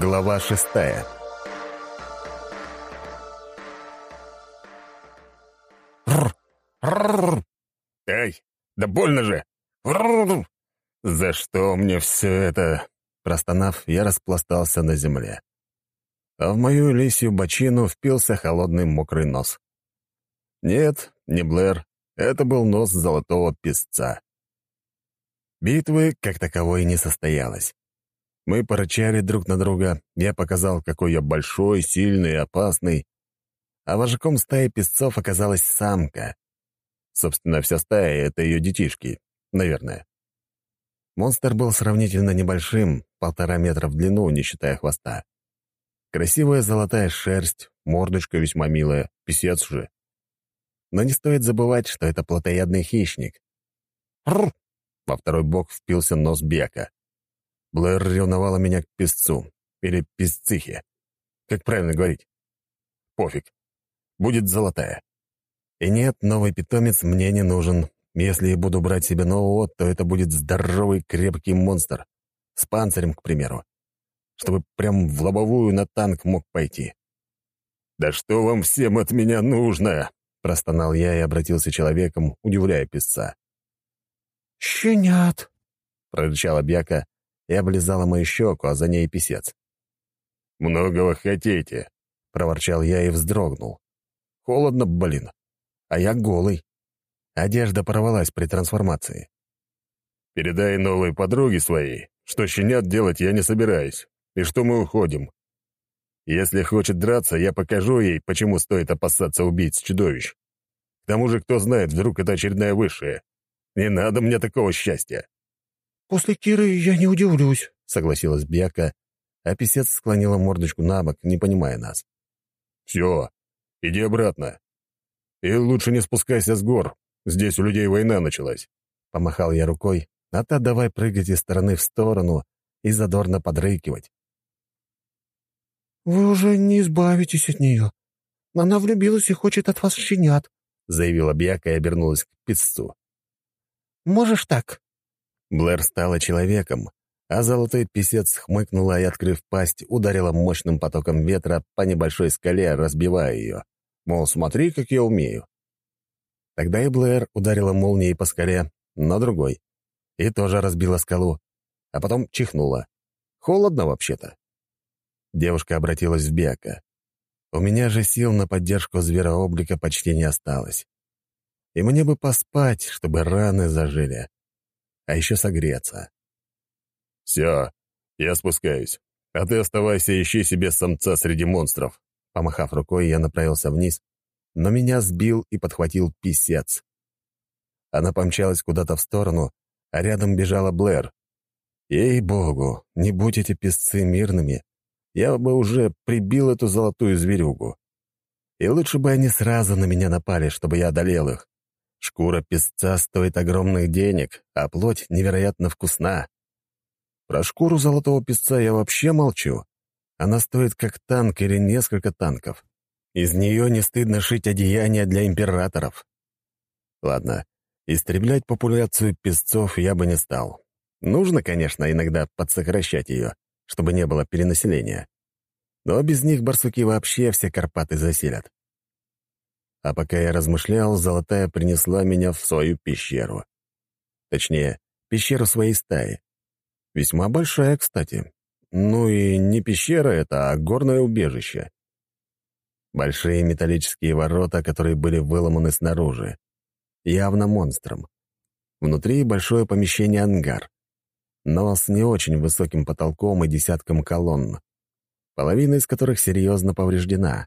Глава шестая «Эй, да больно же! За что мне все это?» Простонав, я распластался на земле. А в мою лисью бочину впился холодный мокрый нос. Нет, не Блэр, это был нос золотого песца. Битвы, как таковой, не состоялось. Мы порычали друг на друга, я показал, какой я большой, сильный и опасный, а вожаком стаи песцов оказалась самка. Собственно, вся стая — это ее детишки, наверное. Монстр был сравнительно небольшим, полтора метра в длину, не считая хвоста. Красивая золотая шерсть, мордочка весьма милая, писец же. Но не стоит забывать, что это плотоядный хищник. Рр! Во второй бок впился нос Бека. Блэр ревновала меня к песцу. Или песцихе. Как правильно говорить? Пофиг. Будет золотая. И нет, новый питомец мне не нужен. Если я буду брать себе нового, то это будет здоровый крепкий монстр. С панцирем, к примеру. Чтобы прям в лобовую на танк мог пойти. «Да что вам всем от меня нужно?» Простонал я и обратился человеком, удивляя песца. «Щенят!» — прорычала Бяка и облизала мою щеку, а за ней писец. «Многого хотите!» — проворчал я и вздрогнул. «Холодно, блин. А я голый. Одежда порвалась при трансформации. «Передай новой подруге своей, что щенят делать я не собираюсь, и что мы уходим. Если хочет драться, я покажу ей, почему стоит опасаться убийц-чудовищ. К тому же, кто знает, вдруг это очередная высшая. Не надо мне такого счастья». «После Киры я не удивлюсь», — согласилась Бьяка, а писец склонила мордочку на бок, не понимая нас. «Все, иди обратно. И лучше не спускайся с гор. Здесь у людей война началась». Помахал я рукой, а та давай прыгать из стороны в сторону и задорно подрыкивать. «Вы уже не избавитесь от нее. Она влюбилась и хочет от вас щенят», — заявила Бьяка и обернулась к песцу. «Можешь так?» Блэр стала человеком, а золотой писец хмыкнула и, открыв пасть, ударила мощным потоком ветра по небольшой скале, разбивая ее. Мол, смотри, как я умею. Тогда и Блэр ударила молнией по скале, но другой. И тоже разбила скалу, а потом чихнула. Холодно вообще-то. Девушка обратилась в Бека. У меня же сил на поддержку зверооблика почти не осталось. И мне бы поспать, чтобы раны зажили. А еще согреться. «Все, я спускаюсь. А ты оставайся, ищи себе самца среди монстров». Помахав рукой, я направился вниз, но меня сбил и подхватил писец. Она помчалась куда-то в сторону, а рядом бежала Блэр. Ей-богу, не будь эти песцы мирными, я бы уже прибил эту золотую зверюгу. И лучше бы они сразу на меня напали, чтобы я одолел их. Шкура песца стоит огромных денег, а плоть невероятно вкусна. Про шкуру золотого песца я вообще молчу. Она стоит как танк или несколько танков. Из нее не стыдно шить одеяния для императоров. Ладно, истреблять популяцию песцов я бы не стал. Нужно, конечно, иногда подсокращать ее чтобы не было перенаселения. Но без них барсуки вообще все Карпаты заселят. А пока я размышлял, Золотая принесла меня в свою пещеру. Точнее, пещеру своей стаи. Весьма большая, кстати. Ну и не пещера это, а горное убежище. Большие металлические ворота, которые были выломаны снаружи. Явно монстром. Внутри большое помещение-ангар но с не очень высоким потолком и десятком колонн, половина из которых серьезно повреждена.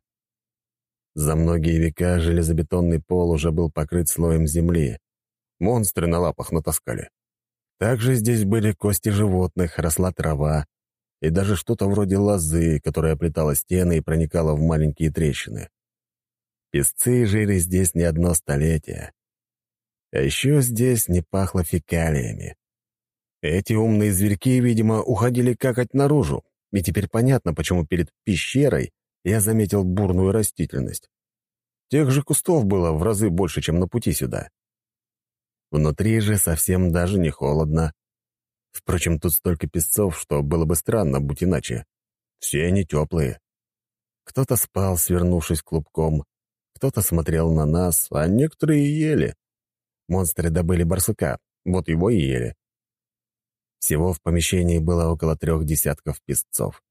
За многие века железобетонный пол уже был покрыт слоем земли. Монстры на лапах натаскали. Также здесь были кости животных, росла трава и даже что-то вроде лозы, которая оплетала стены и проникала в маленькие трещины. Песцы жили здесь не одно столетие. А еще здесь не пахло фекалиями. Эти умные зверьки, видимо, уходили какать наружу, и теперь понятно, почему перед пещерой я заметил бурную растительность. Тех же кустов было в разы больше, чем на пути сюда. Внутри же совсем даже не холодно. Впрочем, тут столько песцов, что было бы странно, будь иначе. Все они теплые. Кто-то спал, свернувшись клубком, кто-то смотрел на нас, а некоторые ели. Монстры добыли барсука, вот его и ели. Всего в помещении было около трех десятков песцов.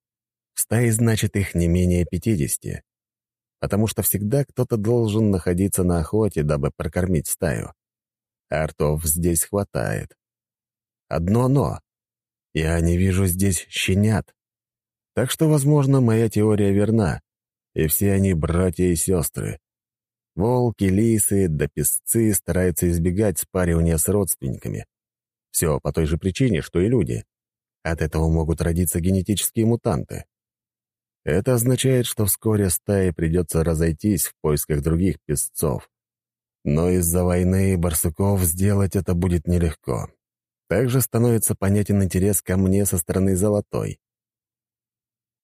В стае, значит, их не менее пятидесяти. Потому что всегда кто-то должен находиться на охоте, дабы прокормить стаю. А ртов здесь хватает. Одно «но». Я не вижу здесь щенят. Так что, возможно, моя теория верна, и все они братья и сестры. Волки, лисы да песцы стараются избегать спаривания с родственниками. Все по той же причине, что и люди. От этого могут родиться генетические мутанты. Это означает, что вскоре стае придется разойтись в поисках других песцов. Но из-за войны барсуков сделать это будет нелегко. Также становится понятен интерес ко мне со стороны Золотой.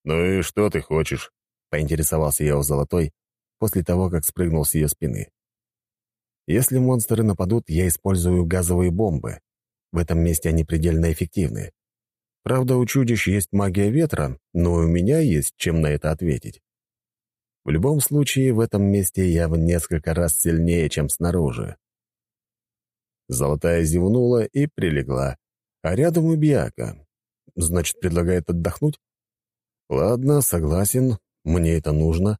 «Ну и что ты хочешь?» — поинтересовался я у Золотой после того, как спрыгнул с ее спины. «Если монстры нападут, я использую газовые бомбы. В этом месте они предельно эффективны. Правда, у чудищ есть магия ветра, но у меня есть чем на это ответить. В любом случае, в этом месте я в несколько раз сильнее, чем снаружи. Золотая зевнула и прилегла, а рядом и Бьяка. Значит, предлагает отдохнуть? Ладно, согласен, мне это нужно.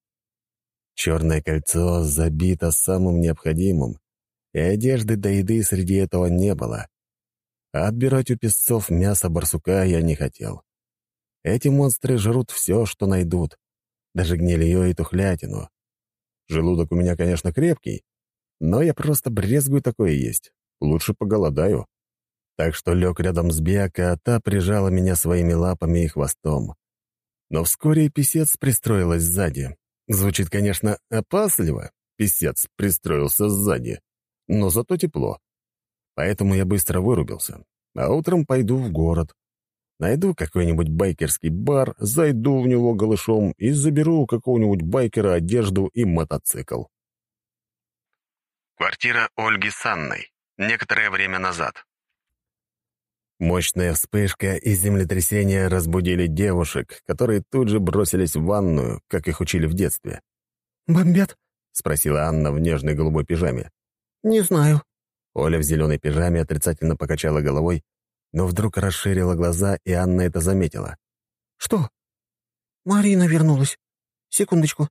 Черное кольцо забито самым необходимым, и одежды до еды среди этого не было. А отбирать у песцов мясо барсука я не хотел. Эти монстры жрут все, что найдут, даже гнилье и тухлятину. Желудок у меня, конечно, крепкий, но я просто брезгую такое есть. Лучше поголодаю. Так что лег рядом с Беака, а та прижала меня своими лапами и хвостом. Но вскоре писец пристроилась сзади. Звучит, конечно, опасливо. Писец пристроился сзади. Но зато тепло. Поэтому я быстро вырубился. А утром пойду в город. Найду какой-нибудь байкерский бар, зайду в него голышом и заберу у какого-нибудь байкера одежду и мотоцикл. Квартира Ольги с Анной. Некоторое время назад. Мощная вспышка и землетрясение разбудили девушек, которые тут же бросились в ванную, как их учили в детстве. «Бомбят?» — спросила Анна в нежной голубой пижаме. «Не знаю», Оля в зеленой пижаме отрицательно покачала головой, но вдруг расширила глаза, и Анна это заметила. «Что?» «Марина вернулась. Секундочку».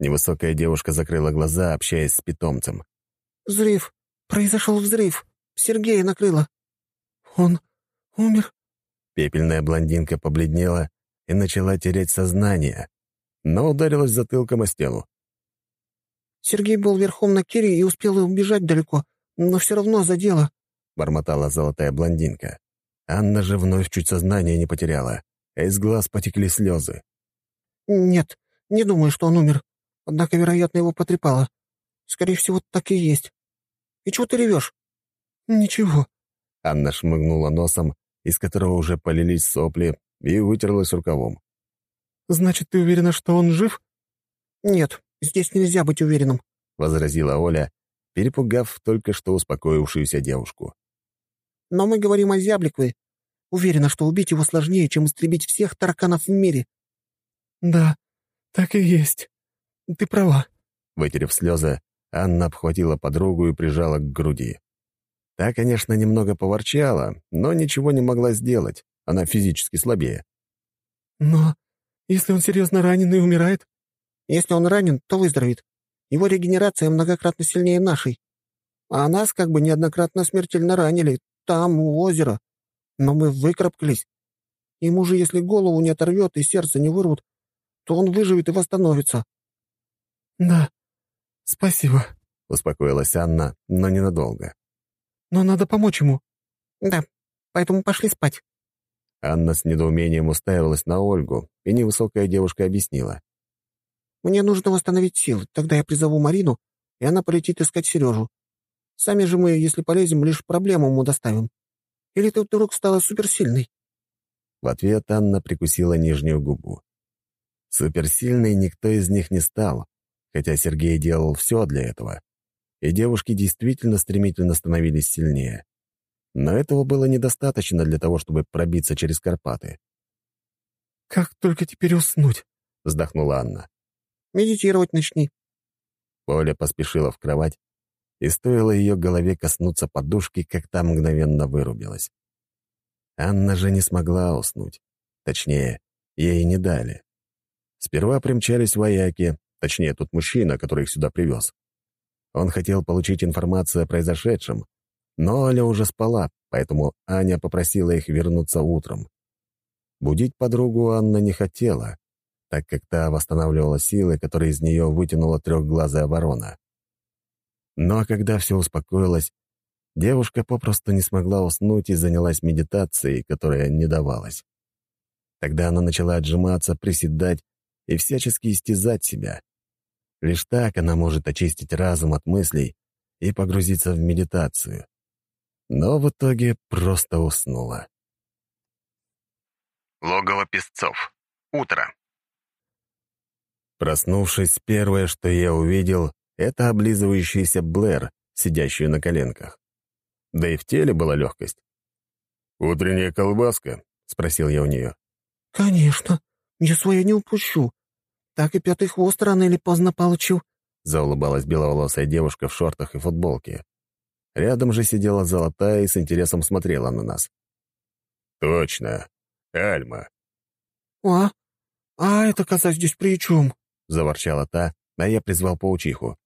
Невысокая девушка закрыла глаза, общаясь с питомцем. «Взрыв. Произошел взрыв. Сергея накрыло. Он умер?» Пепельная блондинка побледнела и начала терять сознание, но ударилась затылком о стену. «Сергей был верхом на Кире и успел убежать далеко но все равно задело», — бормотала золотая блондинка. Анна же вновь чуть сознание не потеряла, а из глаз потекли слезы. «Нет, не думаю, что он умер. Однако, вероятно, его потрепало. Скорее всего, так и есть. И чего ты ревешь?» «Ничего». Анна шмыгнула носом, из которого уже полились сопли, и вытерлась рукавом. «Значит, ты уверена, что он жив?» «Нет, здесь нельзя быть уверенным», — возразила Оля перепугав только что успокоившуюся девушку. «Но мы говорим о Зябликове. Уверена, что убить его сложнее, чем истребить всех тараканов в мире». «Да, так и есть. Ты права». Вытерев слезы, Анна обхватила подругу и прижала к груди. Та, конечно, немного поворчала, но ничего не могла сделать. Она физически слабее. «Но если он серьезно ранен и умирает?» «Если он ранен, то выздоровеет. Его регенерация многократно сильнее нашей. А нас как бы неоднократно смертельно ранили, там, у озера. Но мы выкарабкались. Ему же, если голову не оторвет и сердце не вырвут, то он выживет и восстановится». «Да, спасибо», — успокоилась Анна, но ненадолго. «Но надо помочь ему». «Да, поэтому пошли спать». Анна с недоумением уставилась на Ольгу, и невысокая девушка объяснила. Мне нужно восстановить силы, тогда я призову Марину, и она полетит искать Сережу. Сами же мы, если полезем, лишь проблему ему доставим. Или ты вдруг стала суперсильной?» В ответ Анна прикусила нижнюю губу. Суперсильной никто из них не стал, хотя Сергей делал все для этого. И девушки действительно стремительно становились сильнее. Но этого было недостаточно для того, чтобы пробиться через Карпаты. «Как только теперь уснуть?» — вздохнула Анна. «Медитировать начни». Поля поспешила в кровать, и стоило ее голове коснуться подушки, как та мгновенно вырубилась. Анна же не смогла уснуть. Точнее, ей не дали. Сперва примчались вояки, точнее, тот мужчина, который их сюда привез. Он хотел получить информацию о произошедшем, но Оля уже спала, поэтому Аня попросила их вернуться утром. Будить подругу Анна не хотела, так как та восстанавливала силы, которые из нее вытянула трехглазая ворона. Но когда все успокоилось, девушка попросту не смогла уснуть и занялась медитацией, которая не давалась. Тогда она начала отжиматься, приседать и всячески истязать себя. Лишь так она может очистить разум от мыслей и погрузиться в медитацию. Но в итоге просто уснула. Логово песцов. Утро. Проснувшись, первое, что я увидел, это облизывающийся Блэр, сидящую на коленках. Да и в теле была легкость. «Утренняя колбаска?» — спросил я у нее. «Конечно. Я свое не упущу. Так и пятый хвост рано или поздно получу», — заулыбалась беловолосая девушка в шортах и футболке. Рядом же сидела золотая и с интересом смотрела на нас. «Точно. Альма». «А? А это коза здесь при чем?» — заворчала та, а я призвал паучиху.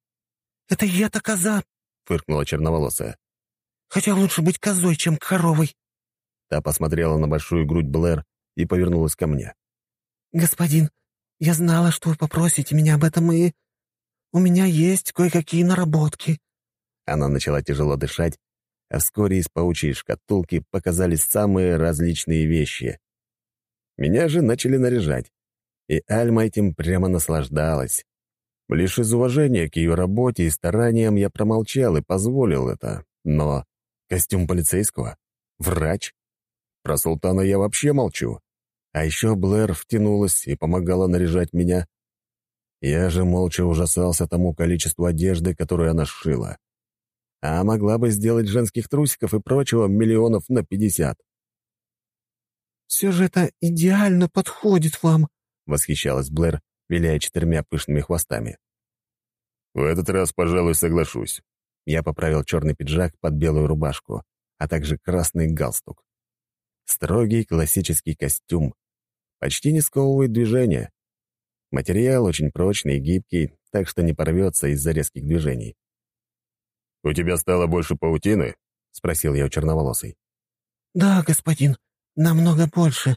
«Это я-то коза!» — фыркнула черноволосая. «Хотя лучше быть козой, чем коровой». Та посмотрела на большую грудь Блэр и повернулась ко мне. «Господин, я знала, что вы попросите меня об этом, и... У меня есть кое-какие наработки». Она начала тяжело дышать, а вскоре из паучьей шкатулки показались самые различные вещи. Меня же начали наряжать, и Альма этим прямо наслаждалась. Лишь из уважения к ее работе и стараниям я промолчал и позволил это. Но костюм полицейского? Врач? Про султана я вообще молчу. А еще Блэр втянулась и помогала наряжать меня. Я же молча ужасался тому количеству одежды, которую она сшила. А могла бы сделать женских трусиков и прочего миллионов на пятьдесят. «Все же это идеально подходит вам», — восхищалась Блэр, виляя четырьмя пышными хвостами. «В этот раз, пожалуй, соглашусь». Я поправил черный пиджак под белую рубашку, а также красный галстук. Строгий классический костюм. Почти не сковывает движения. Материал очень прочный и гибкий, так что не порвется из-за резких движений. «У тебя стало больше паутины?» — спросил я у черноволосой. «Да, господин, намного больше.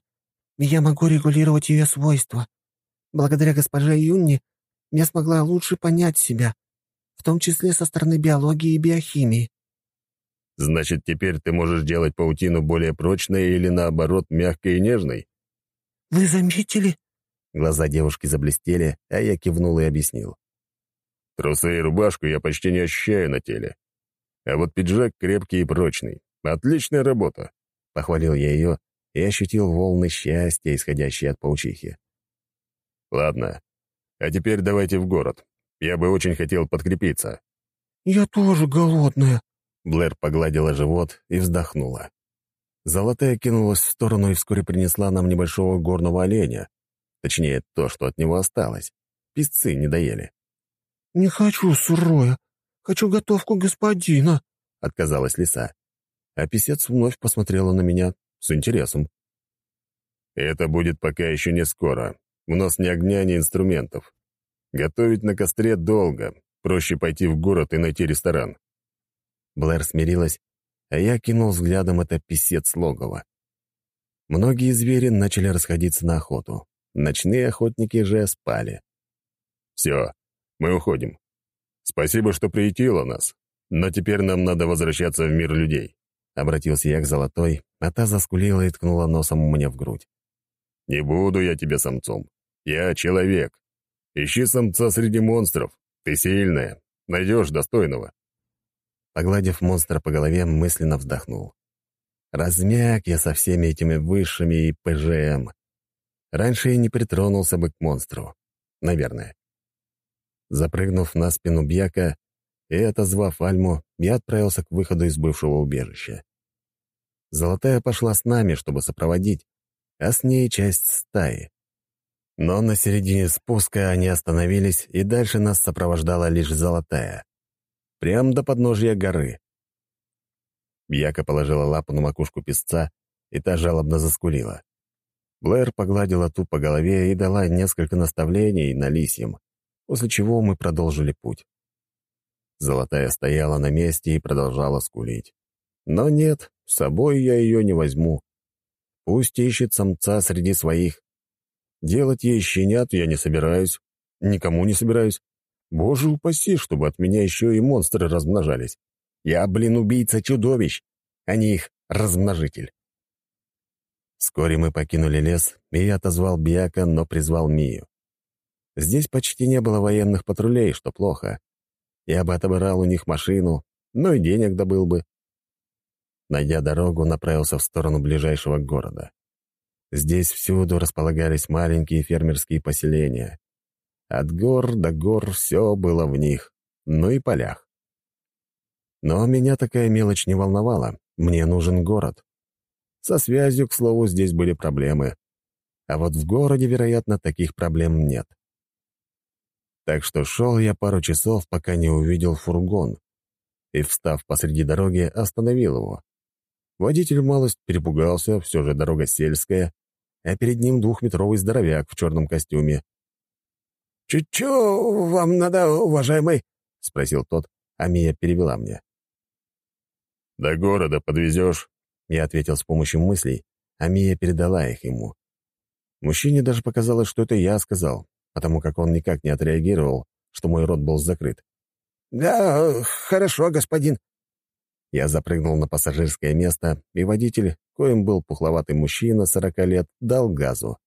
Я могу регулировать ее свойства. Благодаря госпоже Юнни я смогла лучше понять себя, в том числе со стороны биологии и биохимии. Значит, теперь ты можешь делать паутину более прочной или, наоборот, мягкой и нежной? Вы заметили? Глаза девушки заблестели, а я кивнул и объяснил. Трусы и рубашку я почти не ощущаю на теле. А вот пиджак крепкий и прочный. Отличная работа. Похвалил я ее и ощутил волны счастья, исходящие от паучихи. Ладно, а теперь давайте в город. Я бы очень хотел подкрепиться». «Я тоже голодная». Блэр погладила живот и вздохнула. Золотая кинулась в сторону и вскоре принесла нам небольшого горного оленя. Точнее, то, что от него осталось. Песцы не доели. «Не хочу сырое. Хочу готовку господина», — отказалась лиса. А писец вновь посмотрела на меня с интересом. «Это будет пока еще не скоро. У нас ни огня, ни инструментов. Готовить на костре долго. Проще пойти в город и найти ресторан. Блэр смирилась, а я кинул взглядом это писец логова. Многие звери начали расходиться на охоту. Ночные охотники же спали. «Все, мы уходим. Спасибо, что приютила нас. Но теперь нам надо возвращаться в мир людей», — обратился я к Золотой, а та заскулила и ткнула носом мне в грудь. «Не буду я тебе самцом. Я человек. Ищи самца среди монстров. Ты сильная. Найдешь достойного». Погладив монстра по голове, мысленно вздохнул. Размяк я со всеми этими высшими и ПЖМ. Раньше я не притронулся бы к монстру. Наверное. Запрыгнув на спину Бьяка и отозвав Альму, я отправился к выходу из бывшего убежища. Золотая пошла с нами, чтобы сопроводить, а с ней часть стаи. Но на середине спуска они остановились, и дальше нас сопровождала лишь золотая. Прям до подножья горы. Бьяка положила лапу на макушку песца, и та жалобно заскулила. Блэр погладила ту по голове и дала несколько наставлений на лисьем, после чего мы продолжили путь. Золотая стояла на месте и продолжала скулить. Но нет, с собой я ее не возьму. Пусть ищет самца среди своих. Делать ей щенят я не собираюсь, никому не собираюсь. Боже упаси, чтобы от меня еще и монстры размножались. Я, блин, убийца чудовищ, а не их размножитель. Вскоре мы покинули лес, и я отозвал Бьяка, но призвал Мию. Здесь почти не было военных патрулей, что плохо. Я бы отобрал у них машину, но и денег добыл бы. Найдя дорогу, направился в сторону ближайшего города. Здесь всюду располагались маленькие фермерские поселения. От гор до гор все было в них, ну и полях. Но меня такая мелочь не волновала. Мне нужен город. Со связью, к слову, здесь были проблемы. А вот в городе, вероятно, таких проблем нет. Так что шел я пару часов, пока не увидел фургон. И, встав посреди дороги, остановил его. Водитель малость перепугался, все же дорога сельская, а перед ним двухметровый здоровяк в черном костюме. «Чё вам надо, уважаемый?» — спросил тот, а Мия перевела мне. «До города подвезешь?» — я ответил с помощью мыслей, а Мия передала их ему. Мужчине даже показалось, что это я сказал, потому как он никак не отреагировал, что мой рот был закрыт. «Да, хорошо, господин». Я запрыгнул на пассажирское место, и водитель, коим был пухловатый мужчина сорока лет, дал газу.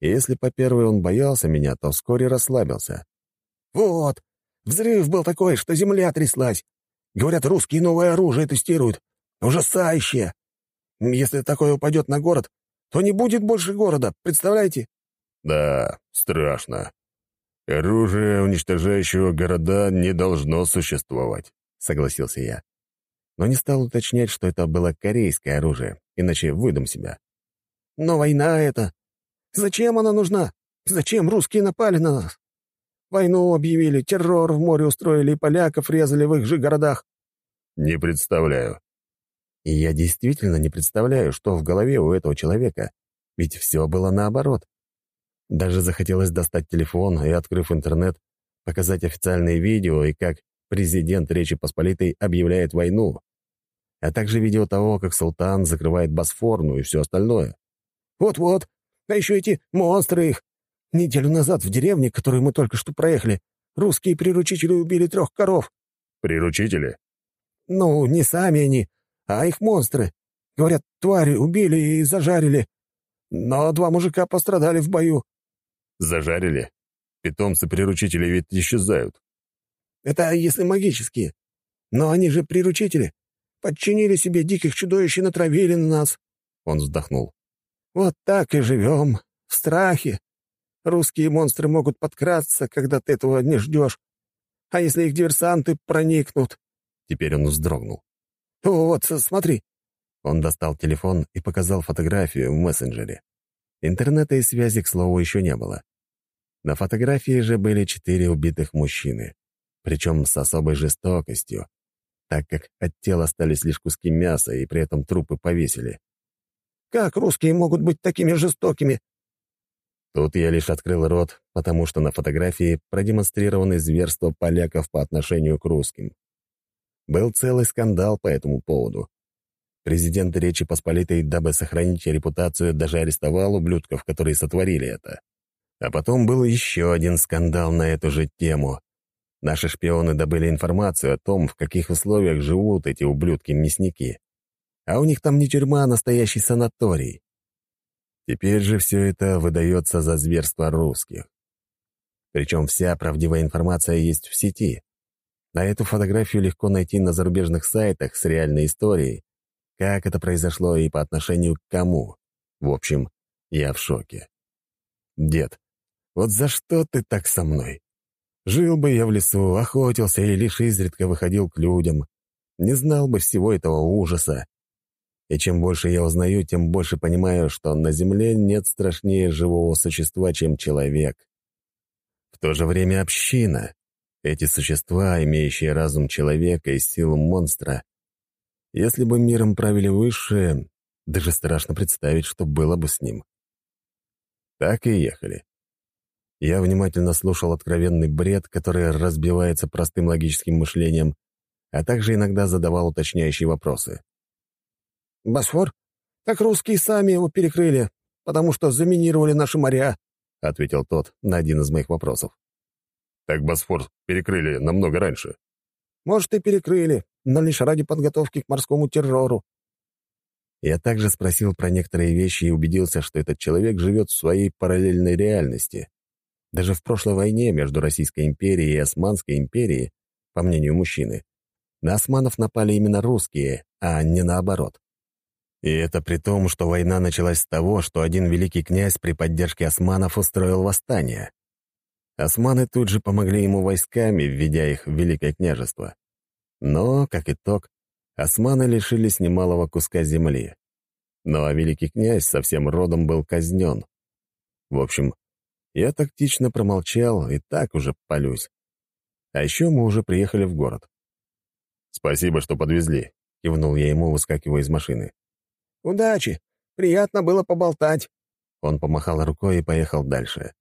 И если по первой он боялся меня, то вскоре расслабился. «Вот, взрыв был такой, что земля тряслась. Говорят, русские новое оружие тестируют. Ужасающе! Если такое упадет на город, то не будет больше города, представляете?» «Да, страшно. Оружие, уничтожающего города, не должно существовать», — согласился я. Но не стал уточнять, что это было корейское оружие, иначе выдам себя. «Но война это... Зачем она нужна? Зачем русские напали на нас? Войну объявили, террор в море устроили и поляков резали в их же городах». «Не представляю». И я действительно не представляю, что в голове у этого человека, ведь все было наоборот. Даже захотелось достать телефон и, открыв интернет, показать официальные видео и как президент Речи Посполитой объявляет войну, а также видео того, как султан закрывает Босфорну и все остальное. «Вот-вот, а еще эти монстры их. Неделю назад в деревне, которую мы только что проехали, русские приручители убили трех коров». «Приручители?» «Ну, не сами они, а их монстры. Говорят, твари убили и зажарили. Но два мужика пострадали в бою. Зажарили? Питомцы-приручители ведь исчезают. Это если магические. Но они же приручители. Подчинили себе диких чудовищ и натравили на нас. Он вздохнул. Вот так и живем. В страхе. Русские монстры могут подкрасться, когда ты этого не ждешь. А если их диверсанты проникнут? Теперь он вздрогнул. Вот, смотри. Он достал телефон и показал фотографию в мессенджере. Интернета и связи, к слову, еще не было. На фотографии же были четыре убитых мужчины, причем с особой жестокостью, так как от тела остались лишь куски мяса, и при этом трупы повесили. «Как русские могут быть такими жестокими?» Тут я лишь открыл рот, потому что на фотографии продемонстрированы зверства поляков по отношению к русским. Был целый скандал по этому поводу. Президент Речи Посполитой, дабы сохранить репутацию, даже арестовал ублюдков, которые сотворили это. А потом был еще один скандал на эту же тему. Наши шпионы добыли информацию о том, в каких условиях живут эти ублюдки-мясники. А у них там не тюрьма, а настоящий санаторий. Теперь же все это выдается за зверство русских. Причем вся правдивая информация есть в сети. А эту фотографию легко найти на зарубежных сайтах с реальной историей, как это произошло и по отношению к кому. В общем, я в шоке. Дед, вот за что ты так со мной? Жил бы я в лесу, охотился и лишь изредка выходил к людям. Не знал бы всего этого ужаса. И чем больше я узнаю, тем больше понимаю, что на Земле нет страшнее живого существа, чем человек. В то же время община. Эти существа, имеющие разум человека и силу монстра. Если бы миром правили высшие, даже страшно представить, что было бы с ним. Так и ехали. Я внимательно слушал откровенный бред, который разбивается простым логическим мышлением, а также иногда задавал уточняющие вопросы. «Босфор? Так русские сами его перекрыли, потому что заминировали наши моря», — ответил тот на один из моих вопросов. «Так Босфор перекрыли намного раньше». «Может, и перекрыли, но лишь ради подготовки к морскому террору». Я также спросил про некоторые вещи и убедился, что этот человек живет в своей параллельной реальности. Даже в прошлой войне между Российской империей и Османской империей, по мнению мужчины, на османов напали именно русские, а не наоборот. И это при том, что война началась с того, что один великий князь при поддержке османов устроил восстание. Османы тут же помогли ему войсками, введя их в Великое княжество. Но, как итог, османы лишились немалого куска земли. Ну а великий князь со всем родом был казнен. В общем, я тактично промолчал и так уже полюсь. А еще мы уже приехали в город. «Спасибо, что подвезли», — кивнул я ему, выскакивая из машины. «Удачи! Приятно было поболтать!» Он помахал рукой и поехал дальше.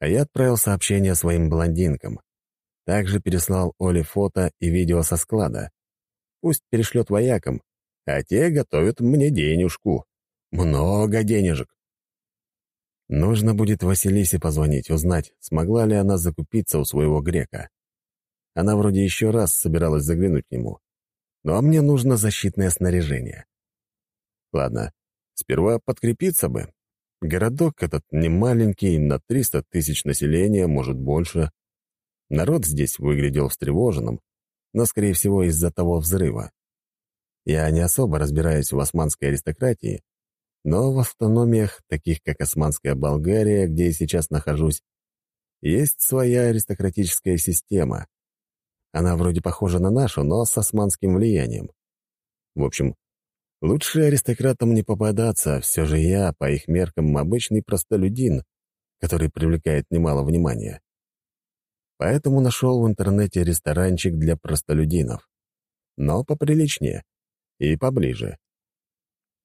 А я отправил сообщение своим блондинкам. Также переслал Оле фото и видео со склада. Пусть перешлет воякам, а те готовят мне денежку. Много денежек. Нужно будет Василисе позвонить, узнать, смогла ли она закупиться у своего грека. Она вроде еще раз собиралась заглянуть к нему. Ну а мне нужно защитное снаряжение. Ладно, сперва подкрепиться бы. Городок этот не маленький, на 300 тысяч населения, может, больше. Народ здесь выглядел встревоженным, но, скорее всего, из-за того взрыва. Я не особо разбираюсь в османской аристократии, но в автономиях, таких как Османская Болгария, где я сейчас нахожусь, есть своя аристократическая система. Она вроде похожа на нашу, но с османским влиянием. В общем, Лучше аристократам не попадаться, все же я, по их меркам, обычный простолюдин, который привлекает немало внимания. Поэтому нашел в интернете ресторанчик для простолюдинов. Но поприличнее и поближе.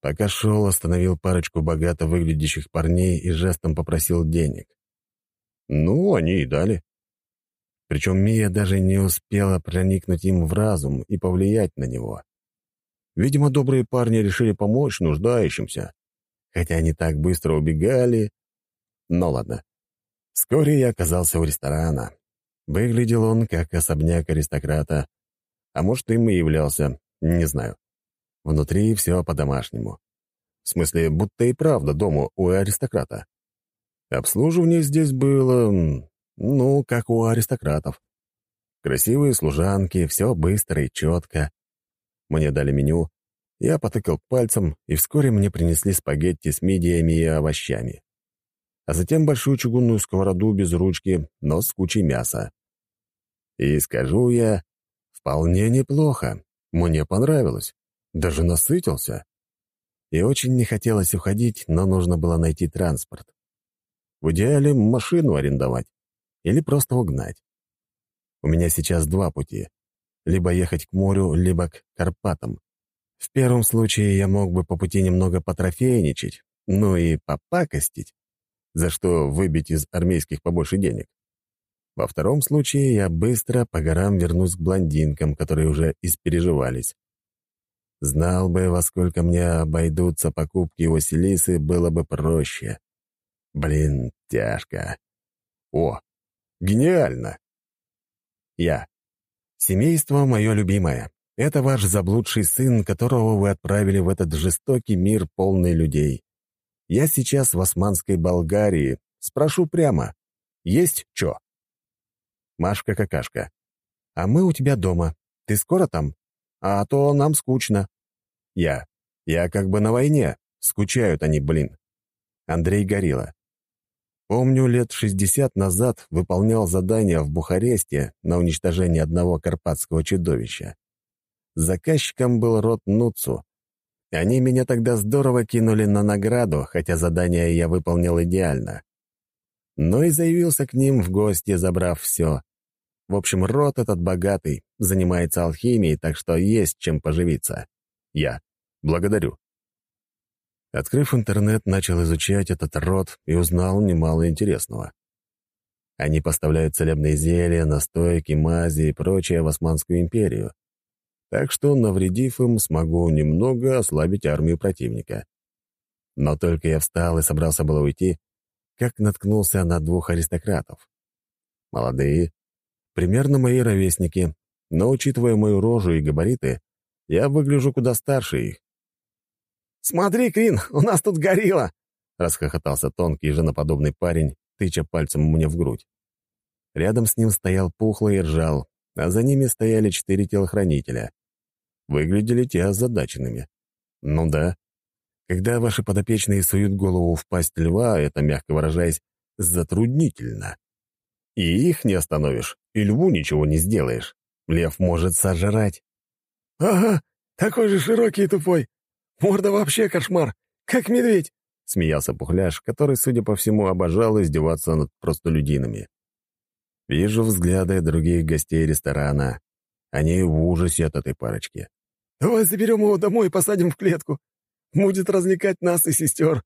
Пока шел, остановил парочку богато выглядящих парней и жестом попросил денег. Ну, они и дали. Причем Мия даже не успела проникнуть им в разум и повлиять на него. Видимо, добрые парни решили помочь нуждающимся. Хотя они так быстро убегали. Но ладно. Вскоре я оказался у ресторана. Выглядел он как особняк аристократа. А может, им и являлся, не знаю. Внутри все по-домашнему. В смысле, будто и правда дома у аристократа. Обслуживание здесь было, ну, как у аристократов. Красивые служанки, все быстро и четко. Мне дали меню, я потыкал пальцем, и вскоре мне принесли спагетти с мидиями и овощами. А затем большую чугунную сковороду без ручки, но с кучей мяса. И скажу я, вполне неплохо. Мне понравилось. Даже насытился. И очень не хотелось уходить, но нужно было найти транспорт. В идеале машину арендовать или просто угнать. У меня сейчас два пути либо ехать к морю, либо к Карпатам. В первом случае я мог бы по пути немного потрофейничать, ну и попакостить, за что выбить из армейских побольше денег. Во втором случае я быстро по горам вернусь к блондинкам, которые уже испереживались. Знал бы, во сколько мне обойдутся покупки у Василисы, было бы проще. Блин, тяжко. О, гениально! Я. Семейство мое любимое. Это ваш заблудший сын, которого вы отправили в этот жестокий мир, полный людей. Я сейчас в Османской Болгарии. Спрошу прямо. Есть чё? Машка-какашка. А мы у тебя дома. Ты скоро там? А то нам скучно. Я. Я как бы на войне. Скучают они, блин. Андрей Горилла. Помню, лет 60 назад выполнял задание в Бухаресте на уничтожение одного карпатского чудовища. Заказчиком был род Нуцу. Они меня тогда здорово кинули на награду, хотя задание я выполнил идеально. Но и заявился к ним в гости, забрав все. В общем, род этот богатый, занимается алхимией, так что есть чем поживиться. Я. Благодарю. Открыв интернет, начал изучать этот род и узнал немало интересного. Они поставляют целебные зелья, настойки, мази и прочее в Османскую империю. Так что, навредив им, смогу немного ослабить армию противника. Но только я встал и собрался было уйти, как наткнулся на двух аристократов. Молодые, примерно мои ровесники, но, учитывая мою рожу и габариты, я выгляжу куда старше их. «Смотри, Крин, у нас тут горилла!» — расхохотался тонкий женоподобный парень, тыча пальцем мне в грудь. Рядом с ним стоял пухлый и ржал, а за ними стояли четыре телохранителя. Выглядели те озадаченными. Ну да. Когда ваши подопечные суют голову в пасть льва, это, мягко выражаясь, затруднительно. И их не остановишь, и льву ничего не сделаешь. Лев может сожрать. «Ага, такой же широкий и тупой. Морда вообще кошмар, как медведь!» — смеялся Пухляш, который, судя по всему, обожал издеваться над простолюдинами. Вижу взгляды других гостей ресторана. Они в ужасе от этой парочки. «Давай заберем его домой и посадим в клетку. Будет развлекать нас и сестер».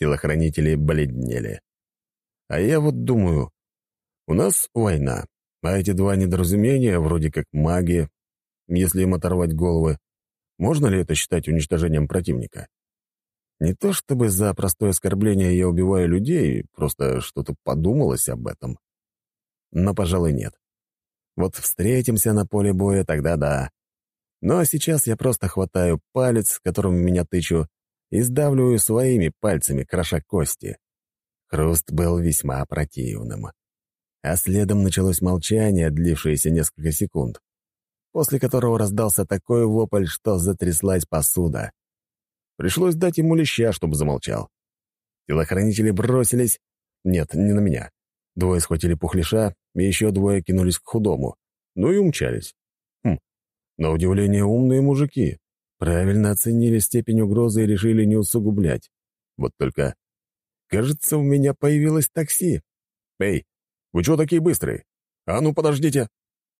Телохранители бледнели. А я вот думаю, у нас война, а эти два недоразумения, вроде как маги, если им оторвать головы, можно ли это считать уничтожением противника? Не то чтобы за простое оскорбление я убиваю людей, просто что-то подумалось об этом. Но, пожалуй, нет. Вот встретимся на поле боя, тогда да. Но сейчас я просто хватаю палец, которым меня тычу, и сдавливаю своими пальцами, кроша кости. Хруст был весьма противным. А следом началось молчание, длившееся несколько секунд, после которого раздался такой вопль, что затряслась посуда. Пришлось дать ему леща, чтобы замолчал. Телохранители бросились... Нет, не на меня. Двое схватили пухлиша, и еще двое кинулись к худому. Ну и умчались. Хм, на удивление умные мужики. Правильно оценили степень угрозы и решили не усугублять. Вот только... Кажется, у меня появилось такси. Эй, вы чего такие быстрые? А ну, подождите!»